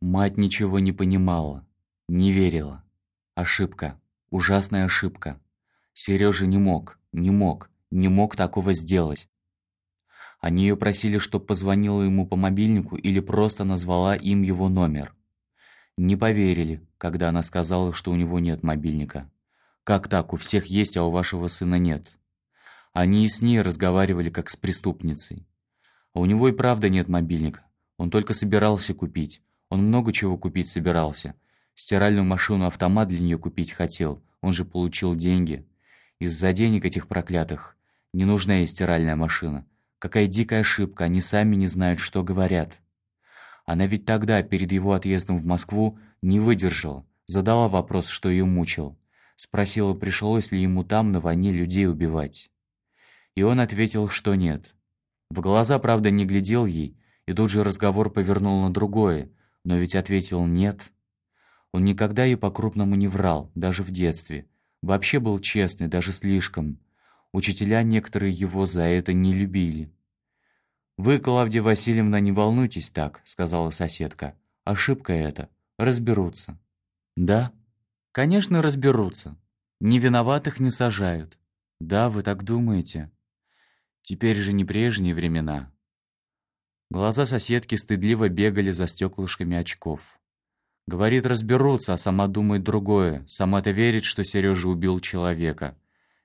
Мать ничего не понимала, не верила. Ошибка, ужасная ошибка. Сережа не мог, не мог, не мог такого сделать. Они ее просили, чтоб позвонила ему по мобильнику или просто назвала им его номер. Не поверили, когда она сказала, что у него нет мобильника. Как так, у всех есть, а у вашего сына нет? Они и с ней разговаривали как с преступницей. А у него и правда нет мобильника. Он только собирался купить. Он много чего купить собирался. Стиральную машину-автомат для нее купить хотел. Он же получил деньги. Из-за денег этих проклятых не нужна ей стиральная машина. Какая дикая ошибка, они сами не знают, что говорят. Она ведь тогда, перед его отъездом в Москву, не выдержала, задала вопрос, что ее мучил. Спросила, пришлось ли ему там на войне людей убивать. И он ответил, что нет. В глаза, правда, не глядел ей, и тут же разговор повернул на другое, но ведь ответил «нет». Он никогда ей по-крупному не врал, даже в детстве. Вообще был честный, даже слишком. Учителя некоторые его за это не любили. «Вы, Клавдия Васильевна, не волнуйтесь так», — сказала соседка. «Ошибка это. Разберутся». «Да?» «Конечно, разберутся. Невиноватых не сажают». «Да, вы так думаете?» «Теперь же не прежние времена». Глаза соседки стыдливо бегали за стеклышками очков. Говорит, разберутся, а сама думает другое. Сама-то верит, что Сережа убил человека.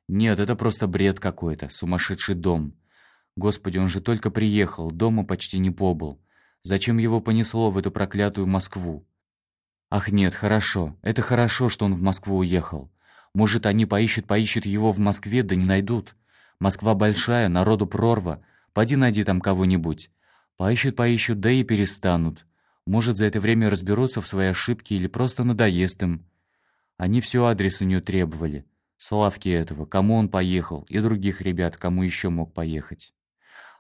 Нет, это просто бред какой-то, сумасшедший дом. Господи, он же только приехал, дома почти не побыл. Зачем его понесло в эту проклятую Москву? Ах нет, хорошо. Это хорошо, что он в Москву уехал. Может, они поищут-поищут его в Москве, да не найдут. Москва большая, народу прорва. Пойди найди там кого-нибудь. Поищут-поищут, да и перестанут. Может, за это время разберутся в своей ошибке или просто надоест им. Они все адрес у нее требовали. Славки этого, кому он поехал, и других ребят, кому еще мог поехать.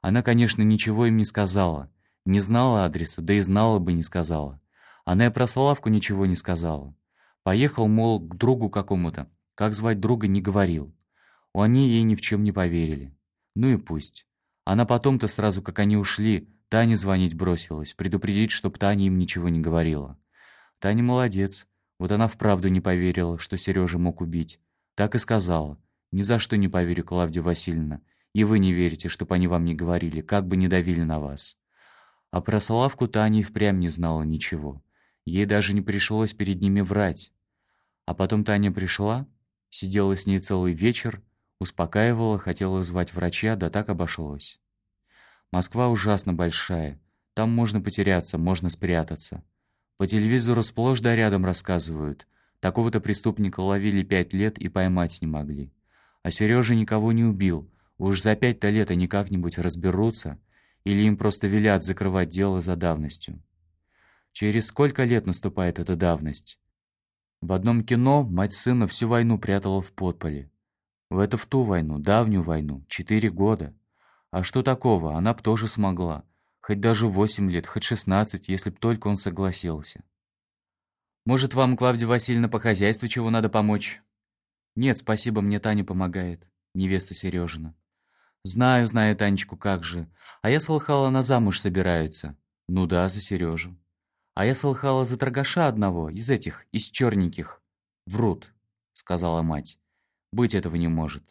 Она, конечно, ничего им не сказала. Не знала адреса, да и знала бы не сказала. Она и про Славку ничего не сказала. Поехал, мол, к другу какому-то. Как звать друга, не говорил. Они ей ни в чем не поверили. Ну и пусть. Она потом-то сразу, как они ушли, Тане звонить бросилась, предупредить, чтоб Таня им ничего не говорила. Таня молодец. Вот она вправду не поверила, что Сережа мог убить. Так и сказала. «Ни за что не поверю, Клавдия Васильевна. И вы не верите, чтоб они вам не говорили, как бы не давили на вас». А про Славку Таня и впрямь не знала ничего. Ей даже не пришлось перед ними врать. А потом Таня пришла, сидела с ней целый вечер, успокаивала, хотела звать врача, да так обошлось. Москва ужасно большая. Там можно потеряться, можно спрятаться. По телевизору сплошь да рядом рассказывают. Такого-то преступника ловили пять лет и поймать не могли. А Сережа никого не убил. Уж за пять-то лет они как-нибудь разберутся, или им просто велят закрывать дело за давностью. Через сколько лет наступает эта давность? В одном кино мать сына всю войну прятала в подполе. В это в ту войну, давнюю войну, четыре года. А что такого, она б тоже смогла. Хоть даже восемь лет, хоть шестнадцать, если б только он согласился. Может, вам, Клавдия Васильевна, по хозяйству чего надо помочь? Нет, спасибо, мне Таня помогает, невеста Сережина. Знаю, знаю Танечку, как же. А я слыхала, она замуж собирается. Ну да, за Сережу. А я слыхала за торгаша одного, из этих, из черненьких. Врут, сказала мать. Быть этого не может.